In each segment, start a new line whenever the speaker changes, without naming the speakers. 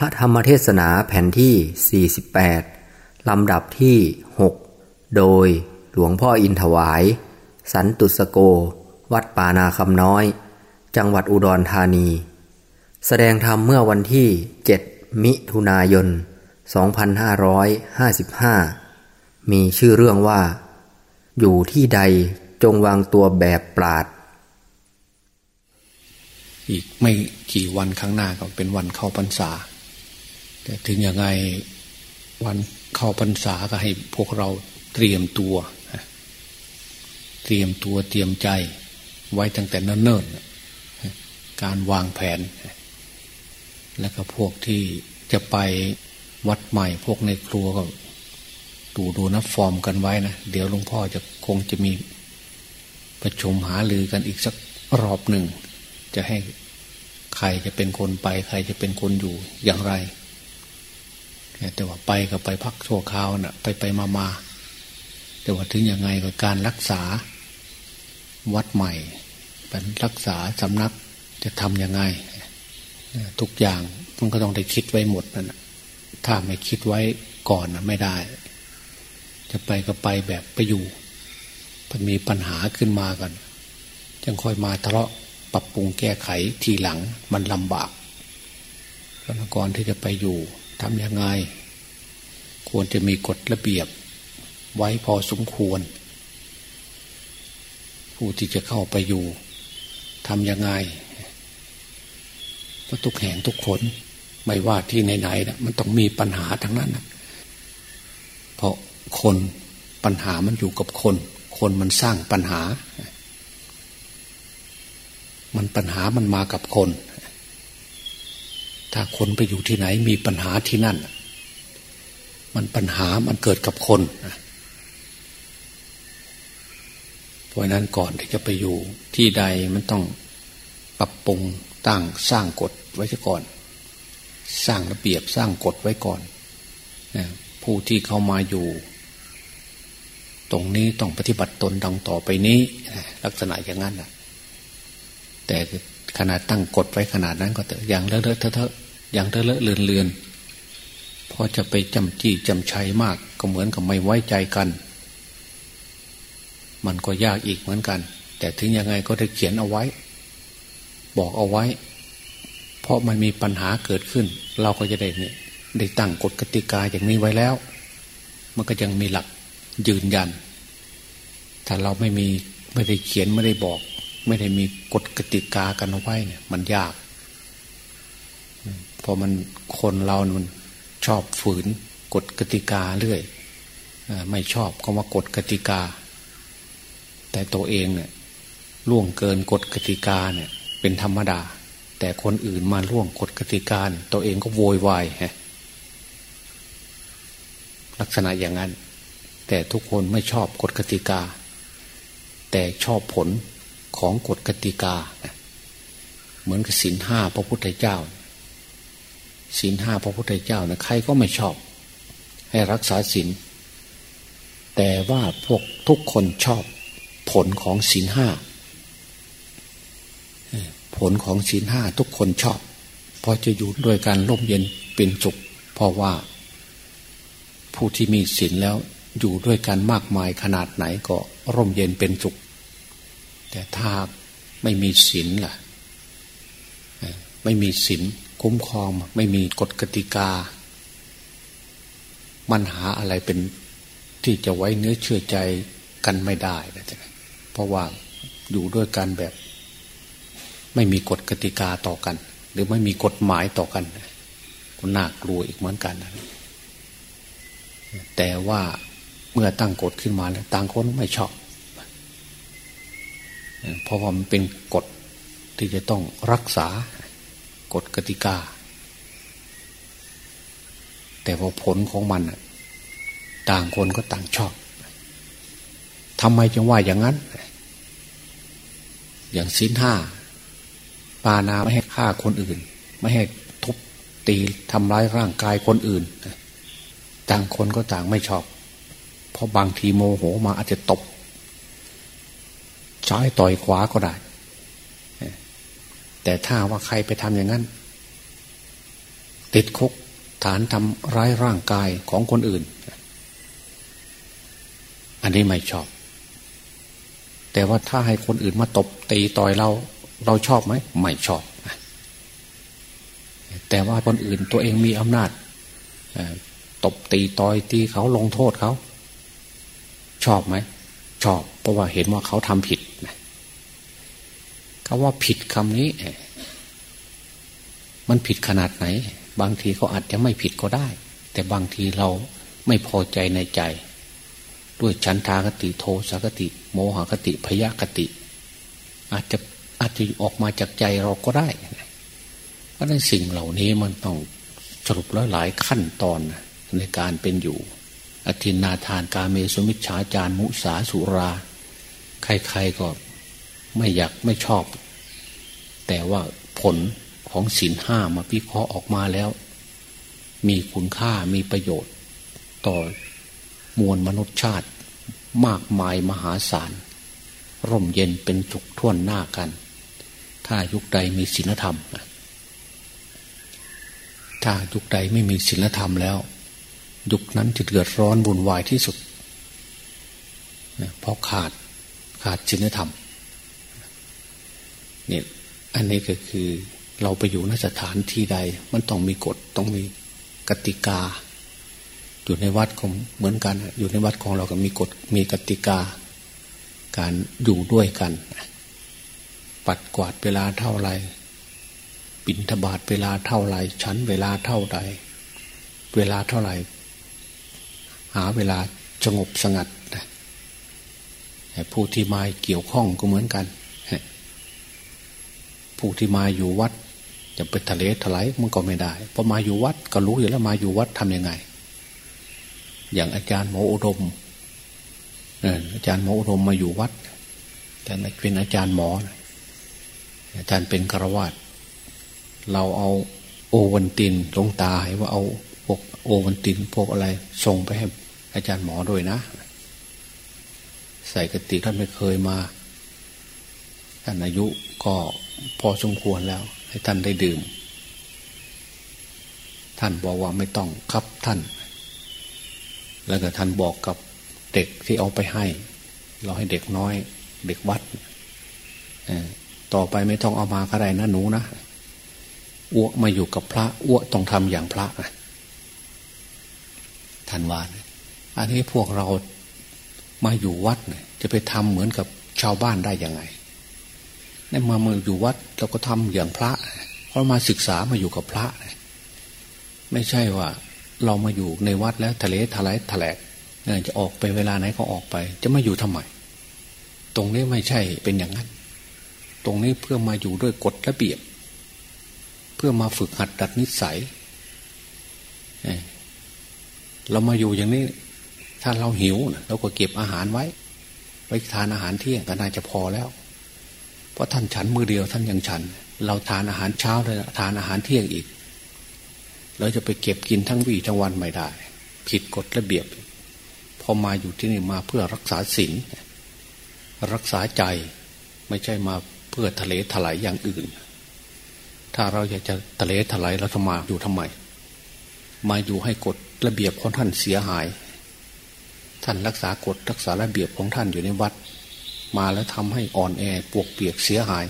พระธรรมเทศนาแผ่นที่ 48 ลำดับที่ 6 โดยหลวงพ่ออินถวาย สันตุสโก วัดป่านาคำน้อย จังหวัดอุดรธานี แสดงธรรมเมื่อวันที่ 7 มิถุนายน 2555 มีชื่อเรื่องว่า อยู่ที่ใดจงวางตัวแบบปราด
อีกไม่กี่วันข้างหน้าก็เป็นวันเข้าพรรษา แต่ถึงยังไงวันเข้าพรรษาก็ให้พวกเราเตรียมตัว เตรียมตัวเตรียมใจไว้ตั้งแต่เนิ่นๆการวางแผน แล้วก็พวกที่จะไปวัดใหม่พวกในครัวก็ดูดูนับฟอร์มกันไว้นะ เดี๋ยวหลวงพ่อจะคงจะมีประชุมหาลือกันอีกสักรอบหนึ่ง จะให้ใครจะเป็นคนไป ใครจะเป็นคนอยู่อย่างไร แต่ว่าไปก็ไปพักชั่วคราวนะ่ะ ไปไปมามาแต่ว่าถึงยังไงก็การรักษาวัดใหม่เป็นรักษาสำนักจะทำยังไง ทุกอย่างมันก็ต้องได้คิดไว้หมดนั่นถ้าไม่คิดไว้ก่อนนะไม่ได้ จะไปก็ไปแบบไปอยู่มันมีปัญหาขึ้นมากันจึงค่อยมาทะเลาะปรับปรุงแก้ไขทีหลังมันลำบากก่อนที่จะไปอยู่ทำยังไง ควรจะมีกฎระเบียบไว้พอสมควร ผู้ที่จะเข้าไปอยู่ทำยังไงเพราะทุกแห่งทุกคนไม่ว่าที่ไหนๆนะมันต้องมีปัญหาทั้งนั้นนะเพราะคนปัญหามันอยู่กับคน คนมันสร้างปัญหา มันปัญหามันมากับคน ถ้าคนไปอยู่ที่ไหนมีปัญหาที่นั่น มันปัญหามันเกิดกับคนเพราะนั้นก่อนที่จะไปอยู่ที่ใดมันต้องปรับปรุงตั้งสร้างกฎไว้ก่อน สร้างระเบียบสร้างกฎไว้ก่อนผู้ที่เข้ามาอยู่ ตรงนี้ต้องปฏิบัติตนดังต่อไปนี้ลักษณะอย่างนั้นนะแต่ขนาดตั้งกฎไว้ขนาดนั้นก็เถอะอย่างเลอะเลอะเทอะอย่างเลอะเลอะเลือนเลือน พอจะไปจำจี้จำชัยมาก ก็เหมือนกับไม่ไว้ใจกัน มันก็ยากอีกเหมือนกัน แต่ถึงยังไงก็ได้เขียนเอาไว้ บอกเอาไว้ เพราะมันมีปัญหาเกิดขึ้น เราก็จะได้เนี่ยได้ตั้งกฎกติกาอย่างนี้ไว้แล้ว มันก็ยังมีหลักยืนยัน ถ้าเราไม่มีไม่ได้เขียนไม่ได้บอก ไม่ได้มีกฎกติกากันเอาไว้เนี่ย มันยากพอมันคนเรา มัน ชอบฝืนกฎกติกาเรื่อยไม่ชอบก็ว่ากฎกติกา แต่ตัวเองเนี่ยล่วงเกินกฎกติกาเนี่ยเป็นธรรมดา แต่คนอื่นมาล่วงกฎกติกาตัวเองก็โวยวายฮะลักษณะอย่างนั้น แต่ทุกคนไม่ชอบกฎกติกา แต่ชอบผลของกฎกติกา เหมือนกับศีลห้าพระพุทธเจ้า ศีลห้าพระพุทธเจ้านะใครก็ไม่ชอบ ให้รักษาศีลแต่ว่าพวกทุกคนชอบผลของศีลห้าผลของศีลห้าทุกคนชอบเพราะจะอยู่ด้วยการร่มเย็นเป็นสุข เพราะว่า ผู้ที่มีศีลแล้วอยู่ด้วยกันมากมายขนาดไหนก็ร่มเย็นเป็นสุข แต่ถ้าไม่มีศีลล่ะ ไม่มีศีล คุ้มครองไม่มีกฎกติกา มันหาอะไรเป็นที่จะไว้เนื้อเชื่อใจกันไม่ได้นะจ๊ะเพราะว่าอยู่ด้วยกันแบบ ไม่มีกฎกติกาต่อกัน หรือไม่มีกฎหมายต่อกันก็น่ากลัวอีกเหมือนกันนะแต่ว่าเมื่อตั้งกฎขึ้นมาแล้วต่างคนไม่ชอบ เพราะว่ามันเป็นกฎที่จะต้องรักษา กฎกติกา แต่พอผลของมันต่างคนก็ต่างชอบทำไมจึงว่าอย่างนั้น อย่างสินห้า ปานาไม่ให้ฆ่าคนอื่น ไม่ให้ทุบตีทำร้ายร่างกายคนอื่น ต่างคนก็ต่างไม่ชอบ เพราะบางทีโมโหมาอาจจะตบช้ายต่อยขวาก็ได้ แต่ถ้าว่าใครไปทำอย่างนั้น ติดคุกฐานทำร้ายร่างกายของคนอื่น อันนี้ไม่ชอบ แต่ว่าถ้าให้คนอื่นมาตบตีต่อยเรา เราชอบไหมไม่ชอบ แต่ว่าคนอื่นตัวเองมีอำนาจตบตีต่อยตีเขาลงโทษเขา ชอบไหมชอบ เพราะว่าเห็นว่าเขาทำผิด คำว่าผิดคำนี้ มันผิดขนาดไหน บางทีเขาอาจจะไม่ผิดก็ได้ แต่บางทีเราไม่พอใจในใจ ด้วยฉันทากติโทสากติ โมหกติพยากติ อาจจะอาจจะออกมาจากใจเราก็ได้เพราะนั้นสิ่งเหล่านี้มันต้องสรุปแล้วหลายขั้นตอนในการเป็นอยู่ อธินาทานกาเมสุมิชฌาจารมุสาสุรา ใครๆก็ ไม่อยากไม่ชอบ แต่ว่าผลของศีลห้ามาพิเคราะห์ออกมาแล้ว มีคุณค่ามีประโยชน์ ต่อมวลมนุษยชาติ มากมายมหาศาล ร่มเย็นเป็นจุกท่วนหน้ากัน ถ้ายุคใดมีศีลธรรม ถ้ายุคใดไม่มีศีลธรรมแล้ว ยุคนั้นจะเดือดร้อนบุญวายที่สุดเพราะขาดขาดศีลธรรม เนี่ยอันนี้ก็คือเราไปอยู่นสถานที่ใด มันต้องมีกฎต้องมีกติกา อยู่ในวัดของเหมือนกัน อยู่ในวัดของเราก็มีกฎมีกติกา การอยู่ด้วยกัน ปัดกวาดเวลาเท่าไรปิณฑบาตเวลาเท่าไรชั้นเวลาเท่าใด เวลาเท่าไรหาเวลาสงบสงัดผู้ที่มาเกี่ยวข้องก็เหมือนกัน ผู้ที่มาอยู่วัด จะไปทะเลถลายมันก็ไม่ได้พอมาอยู่วัดก็รู้อยู่แล้วมาอยู่วัดทํำยังไง อย่างอาจารย์หมออุดมอาจารย์หมออุดมมาอยู่วัดแต่เป็นอาจารย์หมออาจารย์เป็นกระวาดเราเอาโอวันตินลงตาให้ว่าเอาพวกโอวันตินพวกอะไรส่งไปให้อาจารย์หมอด้วยนะ ใส่กติท่านไม่เคยมา ท่านอายุก็พอสมควรแล้ว ให้ท่านได้ดื่ม ท่านบอกว่าไม่ต้องครับท่าน แล้วก็ท่านบอกกับเด็กที่เอาไปให้ เราให้เด็กน้อย เด็กวัดต่อไปไม่ต้องเอามาก็ได้นะหนูนะอ้วมาอยู่กับพระอ้วต้องทำอย่างพระนะท่านว่าอันนี้พวกเรามาอยู่วัดเนี่ยจะไปทำเหมือนกับชาวบ้านได้ยังไง นี่มามาอยู่วัดเราก็ทำอย่างพระเพราะมาศึกษามาอยู่กับพระ ไม่ใช่ว่า เรามาอยู่ในวัดแล้วทะเลทลายทะแลกจะออกไปเวลาไหนก็ออกไป จะมาอยู่ทำไม ตรงนี้ไม่ใช่เป็นอย่างนั้น ตรงนี้เพื่อมาอยู่ด้วยกฎระเบียบ เพื่อมาฝึกหัดดัดนิสัยเรามาอยู่อย่างนี้ ถ้าเราหิวเราก็เก็บอาหารไว้ไว้ทานอาหารเที่ยงก็น่าจะพอแล้ว เพราะท่านฉันมือเดียวท่านยังฉัน เราทานอาหารเช้าเลยทานอาหารเที่ยงอีก เราจะไปเก็บกินทั้งวี่ทั้งวันไม่ได้ ผิดกฎระเบียบ พอมาอยู่ที่นี่มาเพื่อรักษาศีลรักษาใจไม่ใช่มาเพื่อทะเลถลายอย่างอื่น ถ้าเราอยากจะทะเลถลายเราจะมาอยู่ทำไม มาอยู่ให้กฎระเบียบของท่านเสียหาย ท่านรักษากฎรักษาระเบียบของท่านอยู่ในวัด มาแล้วทำให้อ่อนแอปวกเปียกเสียหาย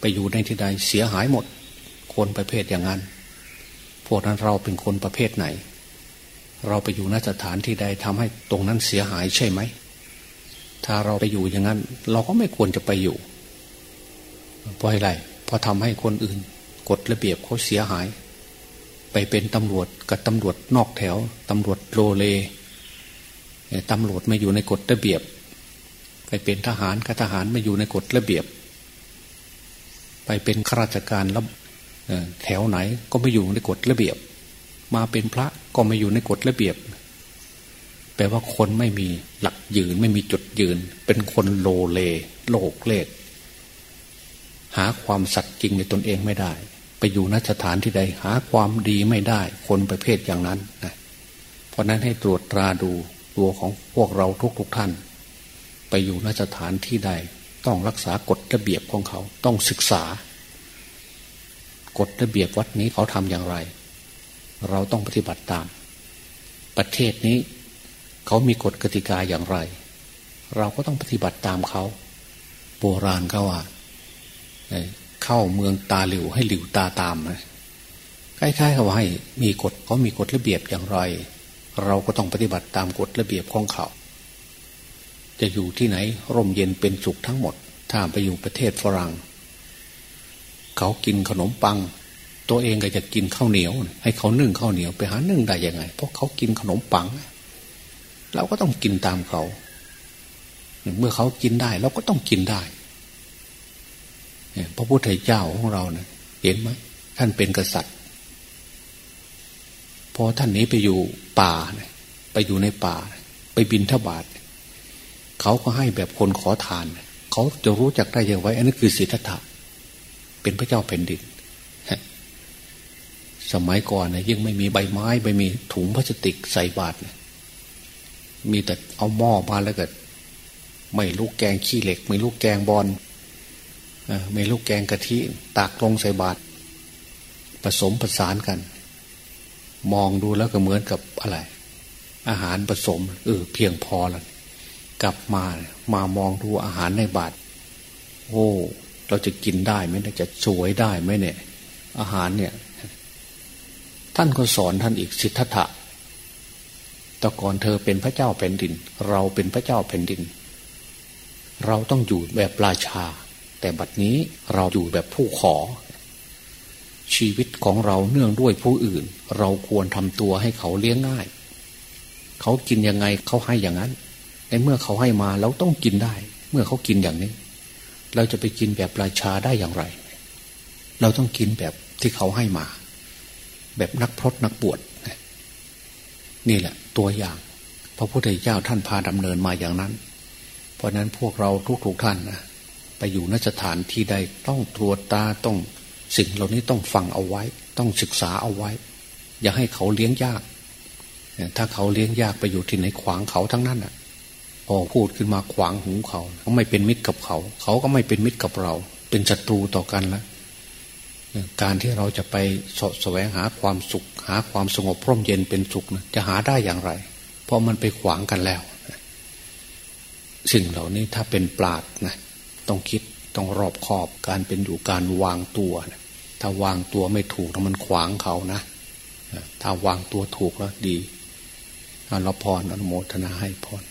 ไปอยู่ในที่ใดเสียหายหมด คนประเภทอย่างนั้น พวกนั้นเราเป็นคนประเภทไหน เราไปอยู่นสถานที่ใดทำให้ตรงนั้นเสียหายใช่ไหม ถ้าเราไปอยู่อย่างนั้น เราก็ไม่ควรจะไปอยู่เพราะอะไรเพราะทำให้คนอื่นกฎระเบียบเขาเสียหาย ไปเป็นตำรวจกับตำรวจนอกแถวตำรวจโรเลตำรวจไม่อยู่ในกฎระเบียบ ไปเป็นทหารกับทหารไม่อยู่ในกฎระเบียบ ไปเป็นข้าราชการแล้วแถวไหนก็ไม่อยู่ในกฎระเบียบ มาเป็นพระก็ไม่อยู่ในกฎระเบียบ แปลว่าคนไม่มีหลักยืนไม่มีจุดยืน เป็นคนโลเล โลกเลกหาความสัตย์จริงในตนเองไม่ได้ ไปอยู่นสถานที่ใด หาความดีไม่ได้ คนประเภทอย่างนั้นนะเพราะนั้นให้ตรวจตราดูตัวของพวกเราทุกๆทท่าน ไปอยู่นสถานที่ใด ต้องรักษากฎระเบียบของเขา ต้องศึกษากฎระเบียบวัดนี้เขาทำอย่างไร เราต้องปฏิบัติตาม ประเทศนี้ เขามีกฎกติกาอย่างไร เราก็ต้องปฏิบัติตามเขา โบราณเขาว่าเข้าเมืองตาหลิวให้หลิวตาตามนะคล้ายๆกับว่าให้มีกฎเขามีกฎระเบียบอย่างไร เราก็ต้องปฏิบัติตามกฎระเบียบของเขา จะอยู่ที่ไหน ร่มเย็นเป็นสุขทั้งหมด ถ้าไปอยู่ประเทศฝรั่ง เขากินขนมปัง ตัวเองก็จะกินข้าวเหนียว ให้เขานึ่งข้าวเหนียวไปหานึ่งได้ยังไง เพราะเขากินขนมปังเราก็ต้องกินตามเขา เมื่อเขากินได้เราก็ต้องกินได้พระพุทธเจ้าของเราเนะ่ยเห็นไหมท่านเป็นกษัตริย์พอท่านนี้ไปอยู่ป่าไปอยู่ในป่า ไปบินทบาท เขาก็ให้แบบคนขอทาน เขาจะรู้จักได้ยังไงอันนั้นคือศีลธรรมเป็นพระเจ้าแผ่นดินสมัยก่อนนี่ยยังไม่มีใบไม้ไม่มีถุงพลาสติกใส่บาตรมีแต่เอาหม้อมาแล้วก็ไม่ลูกแกงขี้เหล็ก ไม่ลูกแกงบอลไม่ลูกแกงกะทิตักลงใส่บาตรผสมผสานกัน มองดูแล้วก็เหมือนกับอะไร อาหารผสมเออเพียงพอแล้ว กลับมามามองดูอาหารในบาทโอ้เราจะกินได้ไหมจะสวยได้ไหมเนี่ย อาหารเนี่ย ท่านก็สอนท่านอีกสิทธัตถะแต่ก่อนเธอเป็นพระเจ้าแผ่นดิน เราเป็นพระเจ้าแผ่นดิน เราต้องอยู่แบบราชา แต่บัดนี้เราอยู่แบบผู้ขอ ชีวิตของเราเนื่องด้วยผู้อื่น เราควรทำตัวให้เขาเลี้ยงง่าย เขากินยังไงเขาให้อย่างนั้น ในเมื่อเขาให้มาเราต้องกินได้ เมื่อเขากินอย่างนี้ เราจะไปกินแบบราชาได้อย่างไร เราต้องกินแบบที่เขาให้มา แบบนักพรตนักบวชนี่แหละ ตัวอย่าง พระพุทธเจ้าท่านพาดำเนินมาอย่างนั้น เพราะนั้นพวกเราทุกๆท่านนะไปอยู่นสถานที่ใดต้องตรวจตาต้องสิ่งเหล่านี้ต้องฟังเอาไว้ ต้องศึกษาเอาไว้ อย่าให้เขาเลี้ยงยาก ถ้าเขาเลี้ยงยากไปอยู่ที่ไหนขวางเขาทั้งนั้นอะ พอพูดขึ้นมาขวางหูเขาเขาไม่เป็นมิตรกับเขา เขาก็ไม่เป็นมิตรกับเรา เป็นศัตรูต่อกันแล้วการที่เราจะไปสะแสวงหาความสุข หาความสงบพร่มเย็นเป็นสุขนะจะหาได้อย่างไร เพราะมันไปขวางกันแล้วสิ่งเหล่านี้ถ้าเป็นปราดนะต้องคิดต้องรอบคอบการเป็นอยู่การวางตัวนะถ้าวางตัวไม่ถูกมันขวางเขานะถ้าวางตัวถูกแล้วดีเราพรอนุโมทนาให้พร